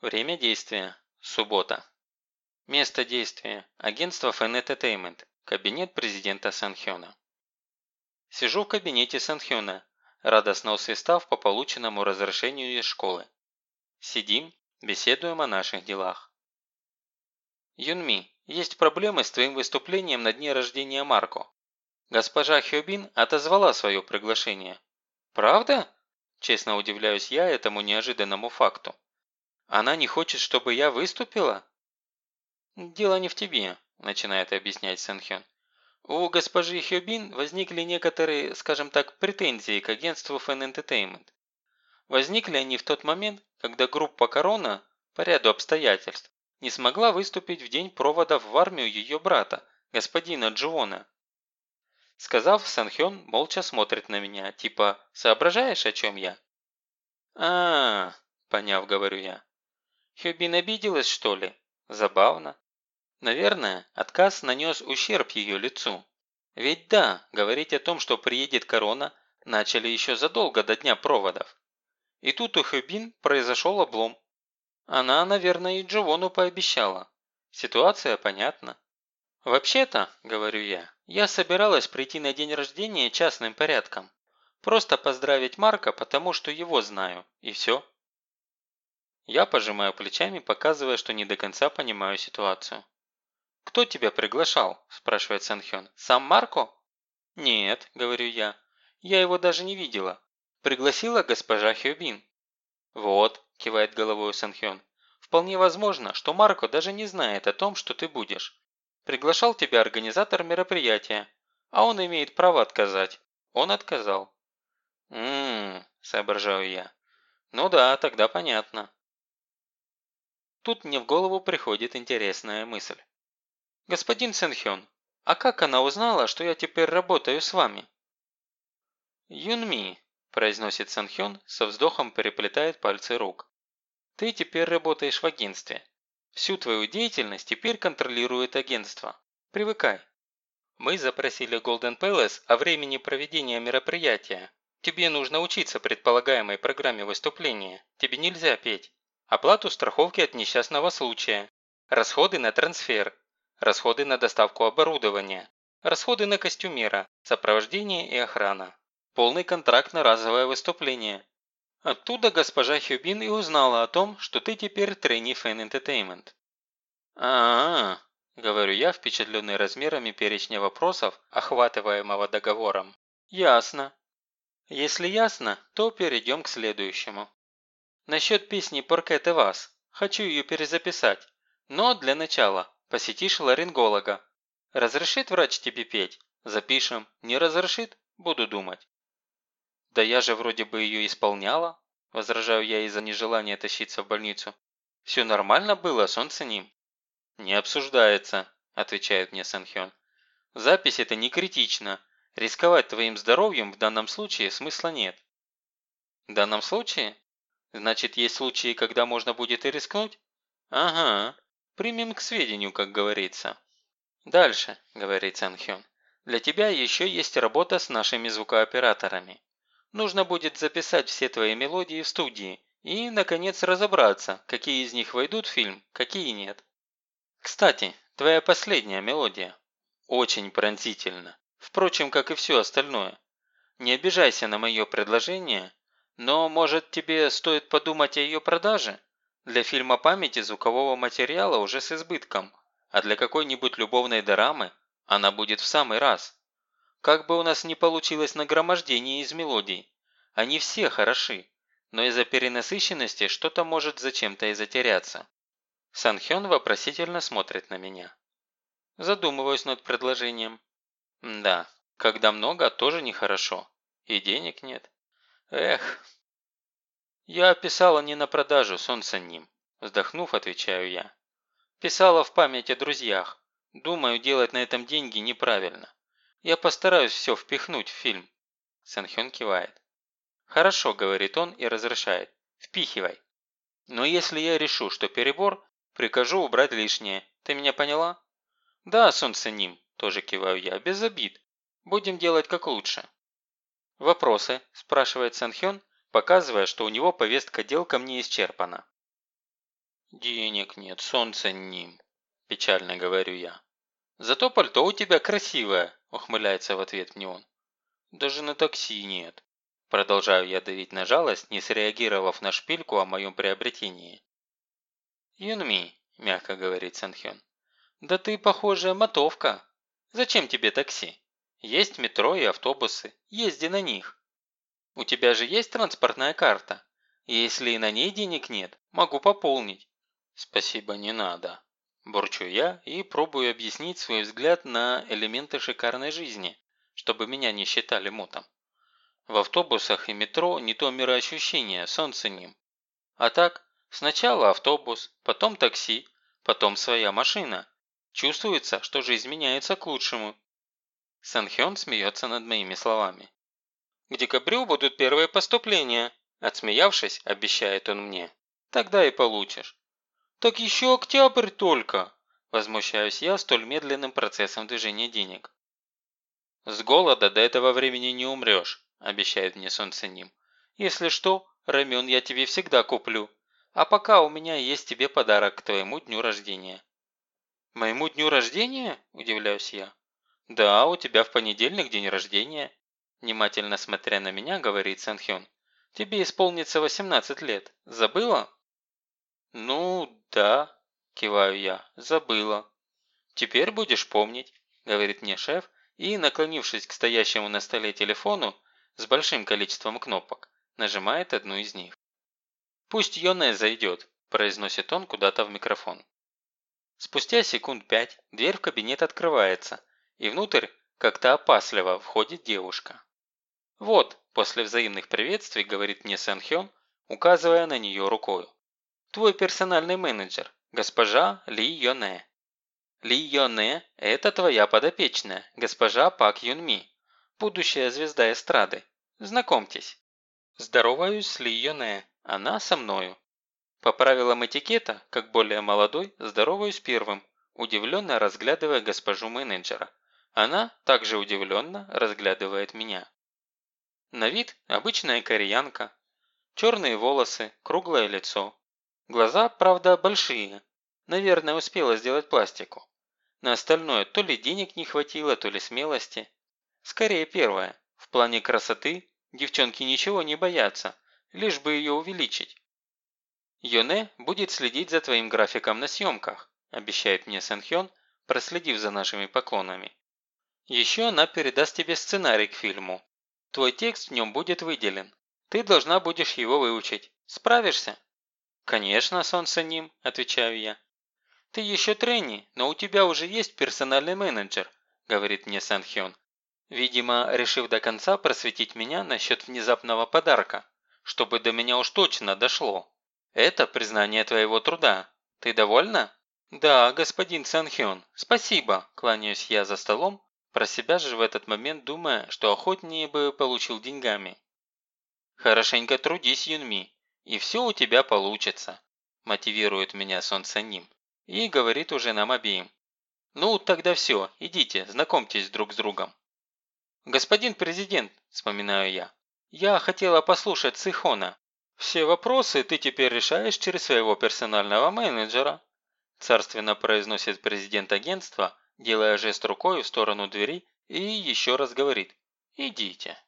Время действия – суббота. Место действия – агентство Fan Entertainment, кабинет президента Санхёна. Сижу в кабинете Санхёна, радостно усвистав по полученному разрешению из школы. Сидим, беседуем о наших делах. Юнми, есть проблемы с твоим выступлением на дне рождения Марко. Госпожа Хёбин отозвала свое приглашение. Правда? Честно удивляюсь я этому неожиданному факту. Она не хочет, чтобы я выступила? Дело не в тебе, начинает объяснять Сэнхён. У госпожи Хёбин возникли некоторые, скажем так, претензии к агентству Fan Entertainment. Возникли они в тот момент, когда группа «Корона» по ряду обстоятельств не смогла выступить в день проводов в армию ее брата, господина Джуона. Сказав, Санхён молча смотрит на меня, типа «соображаешь, о чем я?» а, -а, -а поняв, говорю я. Хёбин обиделась, что ли? Забавно. Наверное, отказ нанес ущерб ее лицу. Ведь да, говорить о том, что приедет корона, начали еще задолго до дня проводов. И тут у Хёбин произошел облом. Она, наверное, и Джовану пообещала. Ситуация понятна. «Вообще-то, – говорю я, – я собиралась прийти на день рождения частным порядком. Просто поздравить Марка, потому что его знаю, и все». Я пожимаю плечами, показывая, что не до конца понимаю ситуацию. «Кто тебя приглашал?» – спрашивает Санхён. «Сам Марко?» «Нет», – говорю я. «Я его даже не видела. Пригласила госпожа Хёбин». «Вот», – кивает головой Санхён. «Вполне возможно, что Марко даже не знает о том, что ты будешь. Приглашал тебя организатор мероприятия, а он имеет право отказать. Он отказал». «Ммм», – соображаю я. «Ну да, тогда понятно». Тут мне в голову приходит интересная мысль. «Господин Сэнхён, а как она узнала, что я теперь работаю с вами?» «Юнми», – произносит Сэнхён, со вздохом переплетает пальцы рук. «Ты теперь работаешь в агентстве. Всю твою деятельность теперь контролирует агентство. Привыкай. Мы запросили Golden Palace о времени проведения мероприятия. Тебе нужно учиться предполагаемой программе выступления. Тебе нельзя петь оплату страховки от несчастного случая, расходы на трансфер, расходы на доставку оборудования, расходы на костюмера, сопровождение и охрана, полный контракт на разовое выступление. Оттуда госпожа Хюбин и узнала о том, что ты теперь трени Fan Entertainment. а, -а, говорю я, впечатленный размерами перечня вопросов, охватываемого договором. Ясно. Если ясно, то перейдем к следующему. Насчет песни «Порке те вас». Хочу ее перезаписать. Но для начала посетишь ларинголога. Разрешит врач тебе петь? Запишем. Не разрешит? Буду думать. Да я же вроде бы ее исполняла. Возражаю я из-за нежелания тащиться в больницу. Все нормально было, солнце ним. Не обсуждается, отвечает мне Санхён. Запись это не критично. Рисковать твоим здоровьем в данном случае смысла нет. В данном случае? Значит, есть случаи, когда можно будет и рискнуть? Ага, примем к сведению, как говорится. Дальше, говорит Санхён. Для тебя еще есть работа с нашими звукооператорами. Нужно будет записать все твои мелодии в студии и, наконец, разобраться, какие из них войдут в фильм, какие нет. Кстати, твоя последняя мелодия. Очень пронзительно. Впрочем, как и все остальное. Не обижайся на мое предложение, но, может, тебе стоит подумать о ее продаже? Для фильма памяти звукового материала уже с избытком, а для какой-нибудь любовной дорамы она будет в самый раз. Как бы у нас ни получилось нагромождение из мелодий, они все хороши, но из-за перенасыщенности что-то может зачем-то и затеряться. Санхён вопросительно смотрит на меня. Задумываюсь над предложением. Да, когда много, тоже нехорошо. И денег нет. Эх. Я писала не на продажу, солнце ним. Вздохнув, отвечаю я. Писала в память о друзьях. Думаю, делать на этом деньги неправильно. Я постараюсь все впихнуть в фильм. Санхён кивает. «Хорошо», – говорит он и разрешает. «Впихивай». «Но если я решу, что перебор, прикажу убрать лишнее. Ты меня поняла?» «Да, солнце ним», – тоже киваю я, без обид. «Будем делать как лучше». «Вопросы?» – спрашивает Санхён, показывая, что у него повестка дел ко мне исчерпана. Денег нет, солнце ним, печально говорю я. Зато пальто у тебя красивое, ухмыляется в ответ мне он. Даже на такси нет. Продолжаю я давить на жалость, не среагировав на шпильку о моем приобретении. «Юнми», – мягко говорит Санхён, – «да ты, похоже, мотовка. Зачем тебе такси? Есть метро и автобусы, езди на них. У тебя же есть транспортная карта? Если и на ней денег нет, могу пополнить». «Спасибо, не надо», – бурчу я и пробую объяснить свой взгляд на элементы шикарной жизни, чтобы меня не считали мотом. В автобусах и метро не то мироощущение, солнце ним. А так, сначала автобус, потом такси, потом своя машина. Чувствуется, что жизнь меняется к лучшему. Санхён смеется над моими словами. «К декабрю будут первые поступления», – отсмеявшись, обещает он мне. «Тогда и получишь». «Так еще октябрь только», – возмущаюсь я столь медленным процессом движения денег. «С голода до этого времени не умрешь», – обещает мне солнце ним. «Если что, рамен я тебе всегда куплю. А пока у меня есть тебе подарок к твоему дню рождения». «Моему дню рождения?» – удивляюсь я. «Да, у тебя в понедельник день рождения», – внимательно смотря на меня, говорит Санхён. «Тебе исполнится 18 лет. Забыла?» «Ну, да», – киваю я, – «забыла». «Теперь будешь помнить», – говорит мне шеф, и, наклонившись к стоящему на столе телефону, с большим количеством кнопок, нажимает одну из них. «Пусть Йоне зайдет», – произносит он куда-то в микрофон. Спустя секунд пять дверь в кабинет открывается, и внутрь как-то опасливо входит девушка. «Вот», – после взаимных приветствий говорит мне Сэн Хён, указывая на нее рукой. «Твой персональный менеджер, госпожа Ли Йоне». «Ли Йоне – это твоя подопечная, госпожа Пак Юнми, будущая звезда эстрады. Знакомьтесь. Здороваюсь с Ли Йоне, она со мною. По правилам этикета, как более молодой, здороваюсь первым, удивленно разглядывая госпожу менеджера. Она также удивленно разглядывает меня. На вид обычная кореянка. Черные волосы, круглое лицо. Глаза, правда, большие. Наверное, успела сделать пластику. На остальное то ли денег не хватило, то ли смелости. Скорее первое. В плане красоты девчонки ничего не боятся, лишь бы ее увеличить. Йоне будет следить за твоим графиком на съемках, обещает мне Сэнхён, проследив за нашими поклонами. Еще она передаст тебе сценарий к фильму. Твой текст в нем будет выделен. Ты должна будешь его выучить. Справишься? Конечно, солнце ним, отвечаю я. Ты еще трени, но у тебя уже есть персональный менеджер, говорит мне Сэнхён, Видимо, решив до конца просветить меня насчет внезапного подарка, чтобы до меня уж точно дошло. Это признание твоего труда. Ты довольна? Да, господин Санхён, спасибо, кланяюсь я за столом, про себя же в этот момент думая, что охотнее бы получил деньгами. Хорошенько трудись, Юнми, и все у тебя получится, мотивирует меня Солнце Ним и говорит уже нам обеим. Ну, тогда все, идите, знакомьтесь друг с другом. «Господин президент», – вспоминаю я, – «я хотела послушать Сихона. Все вопросы ты теперь решаешь через своего персонального менеджера», – царственно произносит президент агентства, делая жест рукой в сторону двери и еще раз говорит «Идите».